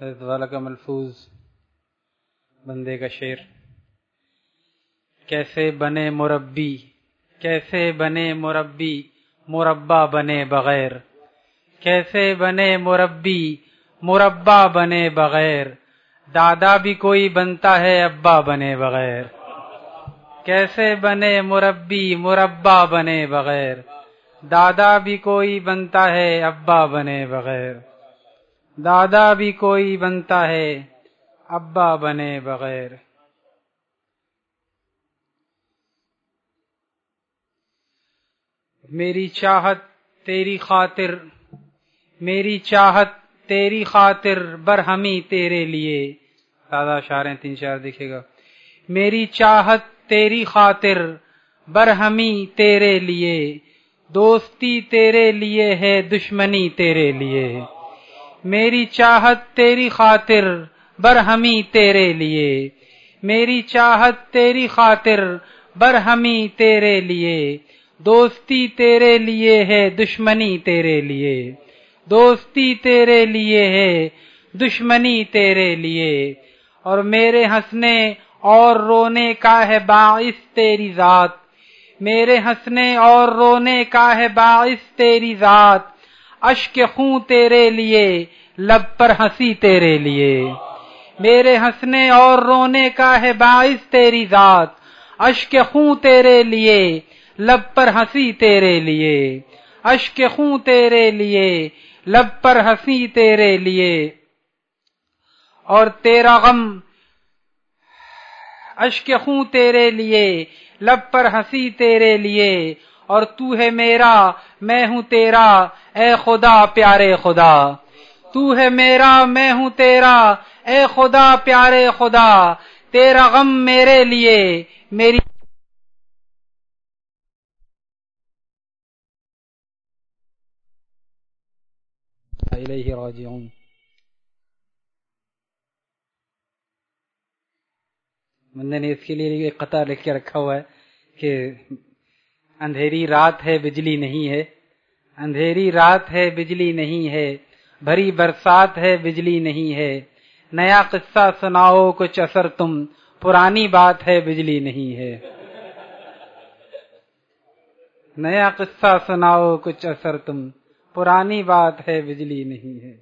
حضرت والا کا ملفوظ بندے کا شعر، کیسے بنے مربی، کیسے بنے مربی، مربع بنے بغیر، کیسے بنے مربی، مربع بنے بغیر، دادا بھی کوئی بنتا ہے، ابا بنے بغیر، کیسے بنے مربی، مربع بنے بغیر، دادا بھی کوئی بنتا ہے، ابا بنے بغیر۔ دادا بھی کوئی بنتا ہے، ابا بنے بغیر۔ میری چاہت تیری خاطر، میری چاہت تیری خاطر برہمی تیرے لیے۔ دادا شارے تین چار دکھے گا۔ میری چاہت تیری خاطر برہمی تیرے لیے، دوستی تیرے لیے ہے، دشمنی تیرے لیے۔ میری چاہت تیری خاطر، برہمی تیرے لیے۔ میری چاہت تیری خاطر، برہمی تیرے لیے۔ دوستی تیرے لیے ہے، دشمنی تیرے لیے۔ دوستی تیرے لیے ہے، دشمنی تیرے لیے۔ اور میرے ہنسنے اور رونے کا ہے باعث تیری ذات۔ میرے ہنسنے اور رونے کا ہے باعث تیری ذات۔ اشک خوں تیرے لیے، لب پر ہنسی تیرے لیے۔ میرے ہنسنے اور رونے کا ہے باعث تیری ذات۔ اشک خوں تیرے لیے، لب پر ہنسی تیرے لیے۔ اشک خوں تیرے لیے، لب پر ہنسی تیرے لیے۔ اور تیرا غم، اشک خوں تیرے لیے، لب پر ہنسی تیرے لیے۔ اور تو ہے میرا، میں ہوں تیرا اے خدا پیارے خدا، تو ہے میرا، میں ہوں تیرا۔ اے خدا پیارے خدا، تیرا غم میرے لیے، میری راجعون۔ بندے نے اس کے لیے ایک قطع لکھ کے رکھا ہوا ہے کہ اندھیری رات ہے، بجلی نہیں ہے۔ اندھیری رات ہے، بجلی نہیں ہے۔ بھری برسات ہے، بجلی نہیں ہے۔ نیا قصہ سناؤ، کچھ اثر تم۔ پرانی بات ہے، بجلی نہیں ہے۔ نیا قصہ سناؤ، کچھ اثر تم۔ پرانی بات ہے، بجلی نہیں ہے۔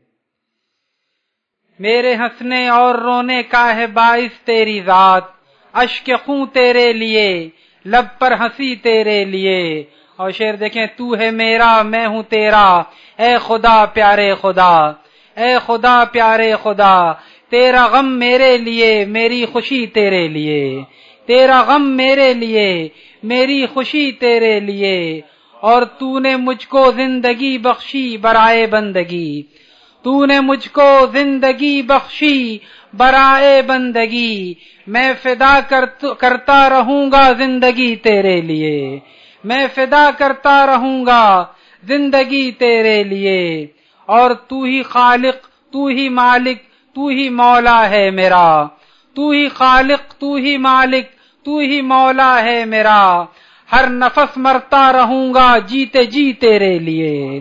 میرے ہنسنے اور رونے کا ہے باعث تیری ذات۔ اشک خوں تیرے لیے، لب پر ہنسی تیرے لیے۔ اور شیر دیکھیں، تو ہے میرا، میں ہوں تیرا۔ اے خدا، پیارے خدا، اے خدا، پیارے خدا، تیرا غم میرے لیے، میری خوشی تیرے لیے۔ تیرا غم میرے لیے، میری خوشی تیرے لیے۔ اور تو نے مجھ کو زندگی بخشی، برائے بندگی۔ تو نے مجھ کو زندگی بخشی، برائے بندگی۔ میں فدا کرتا رہوں گا زندگی تیرے لیے۔ میں فدا کرتا رہوں گا زندگی تیرے لیے۔ اور تو ہی خالق، تو ہی مالک، تو ہی مولا ہے میرا۔ تو ہی خالق، تو ہی مالک، تو ہی مولا ہے میرا۔ ہر نفس مرتا رہوں گا جیتے جی تیرے لیے۔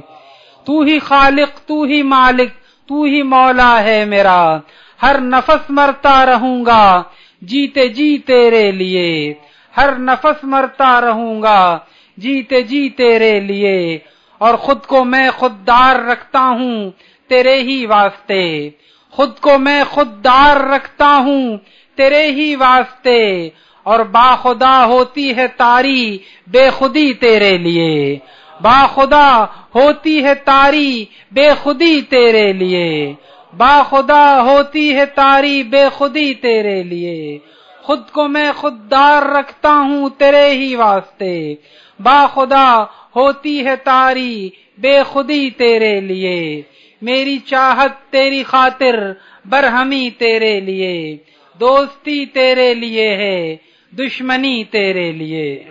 تو ہی خالق، تو ہی مالک، تو ہی مولا ہے میرا۔ ہر نفس مرتا رہوں گا جیتے جی تیرے لیے۔ ہر نفس مرتا رہوں گا جیتے جی تیرے لیے اور خود کو میں خوددار رکھتا ہوں تیرے ہی واسطے۔ خود کو میں خوددار رکھتا ہوں تیرے ہی واسطے اور با خدا ہوتی ہے تاری بے خودی تیرے لیے۔ با خدا ہوتی ہے تاری بے خودی تیرے لیے۔ با خدا ہوتی ہے تاری بے خودی تیرے لیے۔ خود کو میں خوددار رکھتا ہوں تیرے ہی واسطے۔ با خدا، ہوتی ہے تاری بے خودی تیرے لیے۔ میری چاہت تیری خاطر، برہمی تیرے لیے۔ دوستی تیرے لیے ہے، دشمنی تیرے لیے۔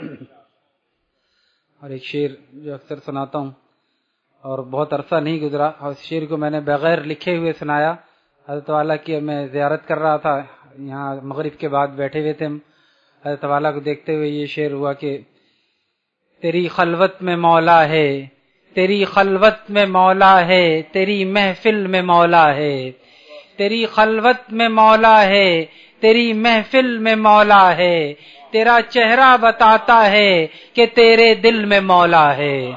اور ایک شعر جو اکثر سناتا ہوں، اور بہت عرصہ نہیں گزرا، اور اس شعر کو میں نے بغیر لکھے ہوئے سنایا۔ حضرت والا کی میں زیارت کر رہا تھا۔ یہاں مغرب کے بعد بیٹھے ہوئے تھے ہم۔ حضرت والا کو دیکھتے ہوئے یہ شعر ہوا کہ، تیری خلوت میں مولا ہے، تیری خلوت میں مولا ہے، تیری محفل میں مولا ہے، تیری خلوت میں مولا ہے، تیری محفل میں مولا ہے، تیرا چہرہ بتاتا ہے کہ تیرے دل میں مولا ہے۔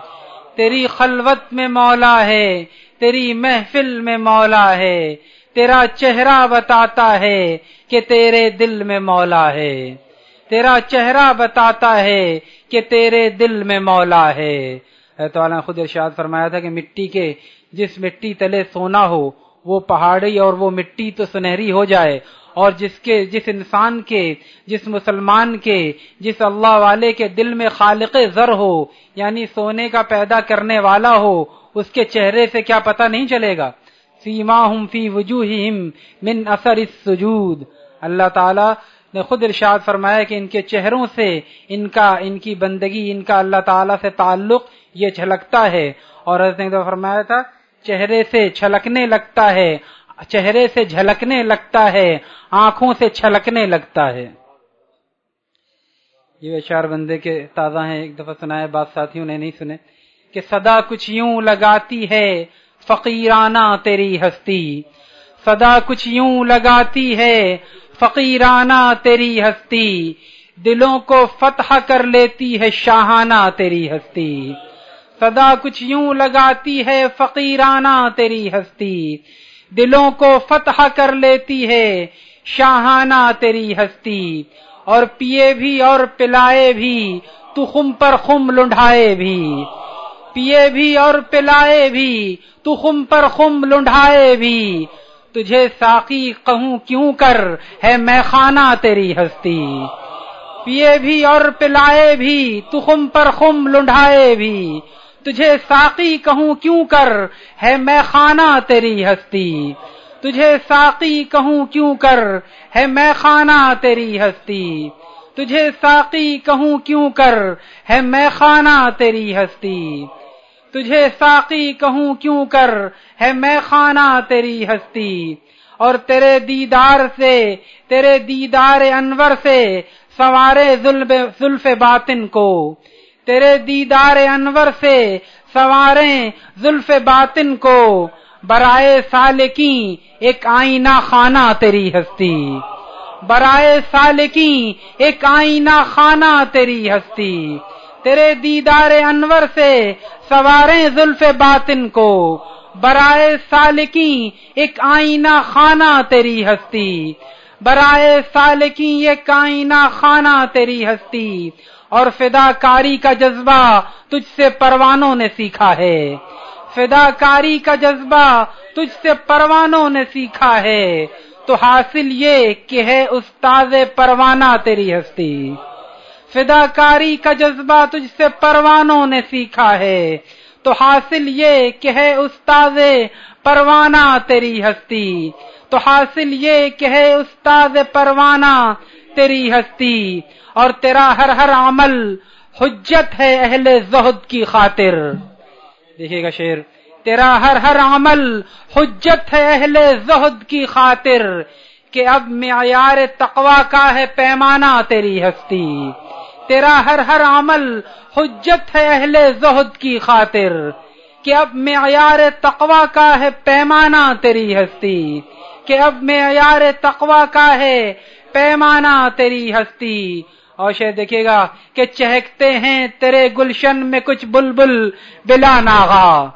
تیری خلوت میں مولا ہے، تیری محفل میں مولا ہے، تیرا چہرہ بتاتا ہے کہ تیرے دل میں مولا ہے۔ تیرا چہرہ بتاتا ہے کہ تیرے دل میں مولا ہے۔ تو خود ارشاد فرمایا تھا کہ مٹی کے جس مٹی تلے سونا ہو، وہ پہاڑی اور وہ مٹی تو سنہری ہو جائے۔ اور جس کے، جس انسان کے، جس مسلمان کے، جس اللہ والے کے دل میں خالق زر ہو یعنی سونے کا پیدا کرنے والا ہو، اس کے چہرے سے کیا پتہ نہیں چلے گا؟ سیما ہم فی من اثر السجود۔ اللہ تعالی نے خود ارشاد فرمایا کہ ان کے چہروں سے ان کا ان کی بندگی ان کا اللہ تعالی سے تعلق یہ چھلکتا ہے اور حضرت نے فرمایا تھا، چہرے سے چھلکنے لگتا ہے، چہرے سے جھلکنے لگتا ہے، آنکھوں سے چھلکنے لگتا ہے۔ یہ چار بندے کے تازہ ہیں، ایک دفعہ سنا بات ساتھیوں نے نہیں سنے۔ کہ صدا کچھ یوں لگاتی ہے، فقیرانہ تیری ہستی۔ صدا کچھ یوں لگاتی ہے فقیرانہ تیری ہستی، دلوں کو فتح کر لیتی ہے شاہانہ تیری ہستی۔ صدا کچھ یوں لگاتی ہے فقیرانہ تیری ہستی۔ دلوں کو فتح کر لیتی ہے شاہانہ تیری ہستی۔ اور پیے بھی اور پلائے بھی، تو خم پر خم لنڈھائے بھی۔ پیے بھی اور پلائے بھی، تو خم پر خم لنڈھائے بھی۔ تجھے ساقی کہوں کیوں کر ہے میں خانہ تیری ہستی؟ پیے بھی اور پلائے بھی تخم پر خم لنڈھائے بھی۔ تجھے ساقی کہوں کیوں کر ہے میں خانہ تیری ہستی؟ تجھے ساقی کہوں کیوں کر ہے میں خانہ تیری ہستی؟ تجھے ساقی کہوں کیوں کر ہے میں خانہ تیری ہستی؟ تجھے ساقی کہوں کیوں کر؟ ہے میں خانہ تیری ہستی۔ اور تیرے دیدار سے، تیرے دیدار انور سے سوارے زلف باطن کو۔ تیرے دیدار انور سے سوارے زلف باطن کو۔ برائے سالکی ایک آئینہ خانہ تیری ہستی۔ برائے سالکی ایک آئینہ خانہ تیری ہستی۔ تیرے دیدار انور سے سوارے زلف باطن کو۔ برائے سالکی ایک آئینہ خانہ تیری ہستی۔ برائے سالکی ایک آئینہ خانہ تیری ہستی۔ اور فدا کاری کا جذبہ تجھ سے پروانوں نے سیکھا ہے۔ فدا کاری کا جذبہ تجھ سے پروانوں نے سیکھا ہے۔ تو حاصل یہ کہ ہے استاد پروانہ تیری ہستی۔ فدا کاری کا جذبہ تجھ سے پروانوں نے سیکھا ہے۔ تو حاصل یہ کہ ہے استاد پروانہ تیری ہستی۔ تو حاصل یہ کہ ہے استاد پروانہ تیری ہستی۔ اور تیرا ہر ہر عمل حجت ہے اہل زہد کی خاطر۔ دیکھیے گا شیر تیرا ہر ہر عمل حجت ہے اہل زہد کی خاطر کہ اب معیار تقوا کا ہے پیمانہ تیری ہستی۔ تیرا ہر ہر عمل حجت ہے اہل زہد کی خاطر کہ اب معیار تقوا کا ہے پیمانہ تیری ہستی، کہ اب معیار تقوا کا ہے پیمانہ تیری ہستی۔ اور شاید دیکھیے گا کہ چہکتے ہیں تیرے گلشن میں کچھ بلبل بلا ناغا۔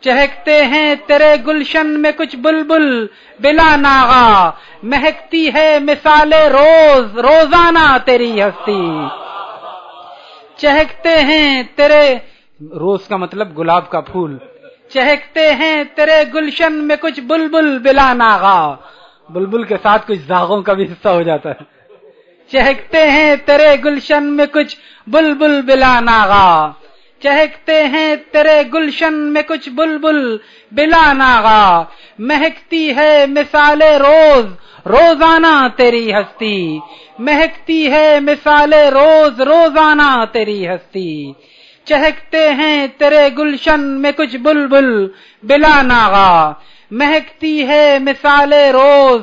چہکتے ہیں تیرے گلشن میں کچھ بلبل بلا ناغا۔ مہکتی ہے مثال روز، روزانہ تیری ہستی۔ چہکتے ہیں تیرے روز کا مطلب گلاب کا پھول۔ چہکتے ہیں تیرے گلشن میں کچھ بلبل بلا ناغا۔ بلبل کے ساتھ کچھ زاغوں کا بھی حصہ ہو جاتا ہے۔ چہکتے ہیں تیرے گلشن میں کچھ بلبل بلا ناغا۔ چہکتے ہیں تیرے گلشن میں کچھ بلبل بلا ناغا، مہکتی ہے مثال روز، روزانہ تیری ہستی، مہکتی ہے مثال روز، روزانہ تیری ہستی۔ چہکتے ہیں تیرے گلشن میں کچھ بلبل بلا ناغا، مہکتی ہے مثال روز،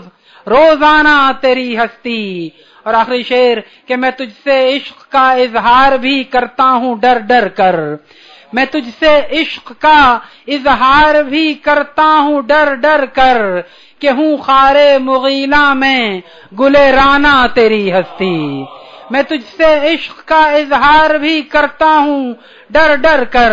روزانہ تیری ہستی۔ اور آخری شیر کہ میں تجھ سے عشق کا اظہار بھی کرتا ہوں ڈر ڈر کر۔ میں تجھ سے عشق کا اظہار بھی کرتا ہوں ڈر ڈر کر کہ ہوں خارے مغیلہ میں گلے رانا تیری ہستی۔ میں تجھ سے عشق کا اظہار بھی کرتا ہوں ڈر ڈر کر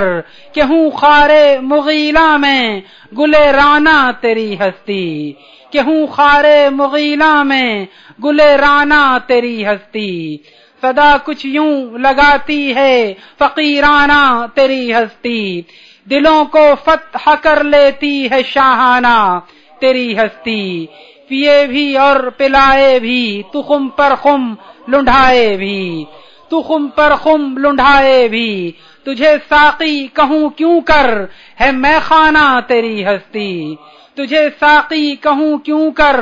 کہ ہوں خار مغیلہ میں گلے رانا تیری ہستی، کہ ہوں خار مغیلہ میں گلے رانا تیری ہستی۔ صدا کچھ یوں لگاتی ہے فقیرانہ تیری ہستی۔ دلوں کو فتح کر لیتی ہے شاہانہ تیری ہستی۔ پیے بھی اور پلائے بھی، تخم پر خم لنڈھائے بھی۔ تخم پر خم لنڈھائے بھی۔ تجھے ساقی کہوں کیوں کر؟ ہے میں خانہ تیری ہستی۔ تجھے ساقی کہوں کیوں کر؟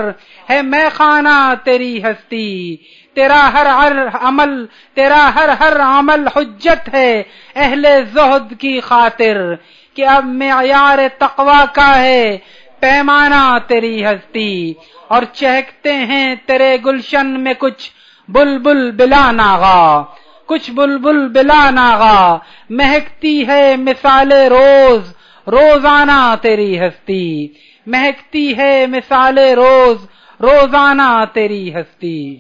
ہے میں خانہ تیری ہستی۔ تیرا ہر ہر عمل، تیرا ہر ہر عمل حجت ہے اہل زہد کی خاطر کہ اب معیار تقوا کا ہے پیمانہ تیری ہستی۔ اور چہکتے ہیں تیرے گلشن میں کچھ بل بل بلا ناغا۔ کچھ بل بل بلا ناغا، مہکتی ہے مثال روز، روزانہ تیری ہستی۔ مہکتی ہے مثال روز، روزانہ تیری ہستی۔